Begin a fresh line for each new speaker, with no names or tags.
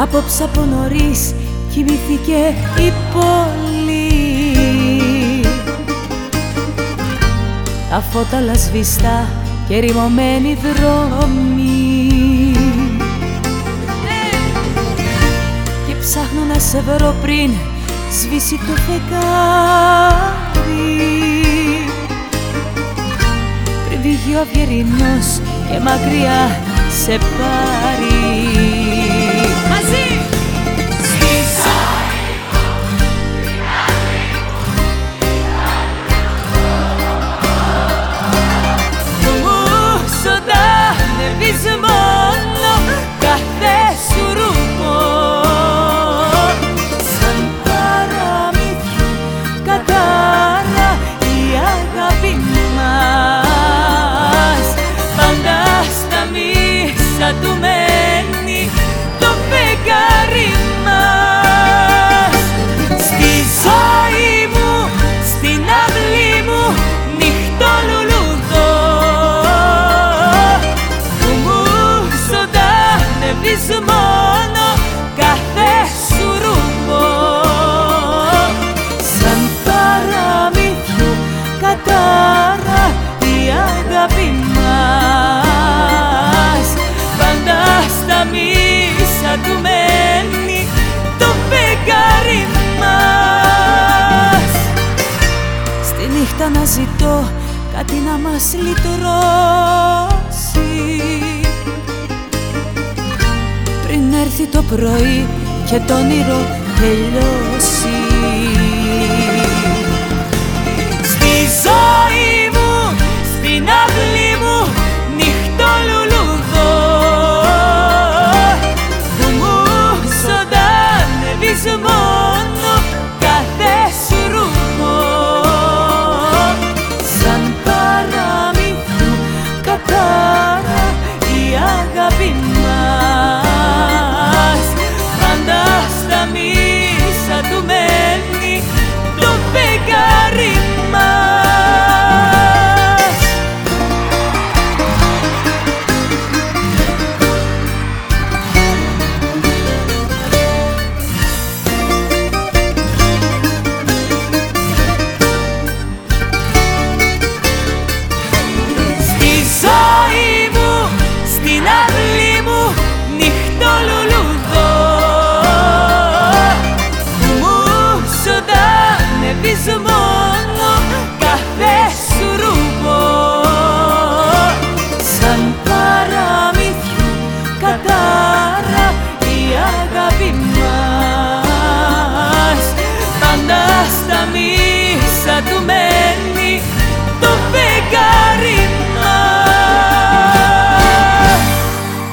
Απόψε από νωρίς κοιμήθηκε η πόλη. Τα φώτα λασβιστά και ρημωμένοι δρόμοι. Και ψάχνω να σε βρω πριν σβήσει το φεγγάρι. Πριν βγει ο αυγερινός και μακριά σε πάρει να ζητώ κάτι να μας λυτρώσει. Πριν έρθει το πρωί και το όνειρο τελειώσει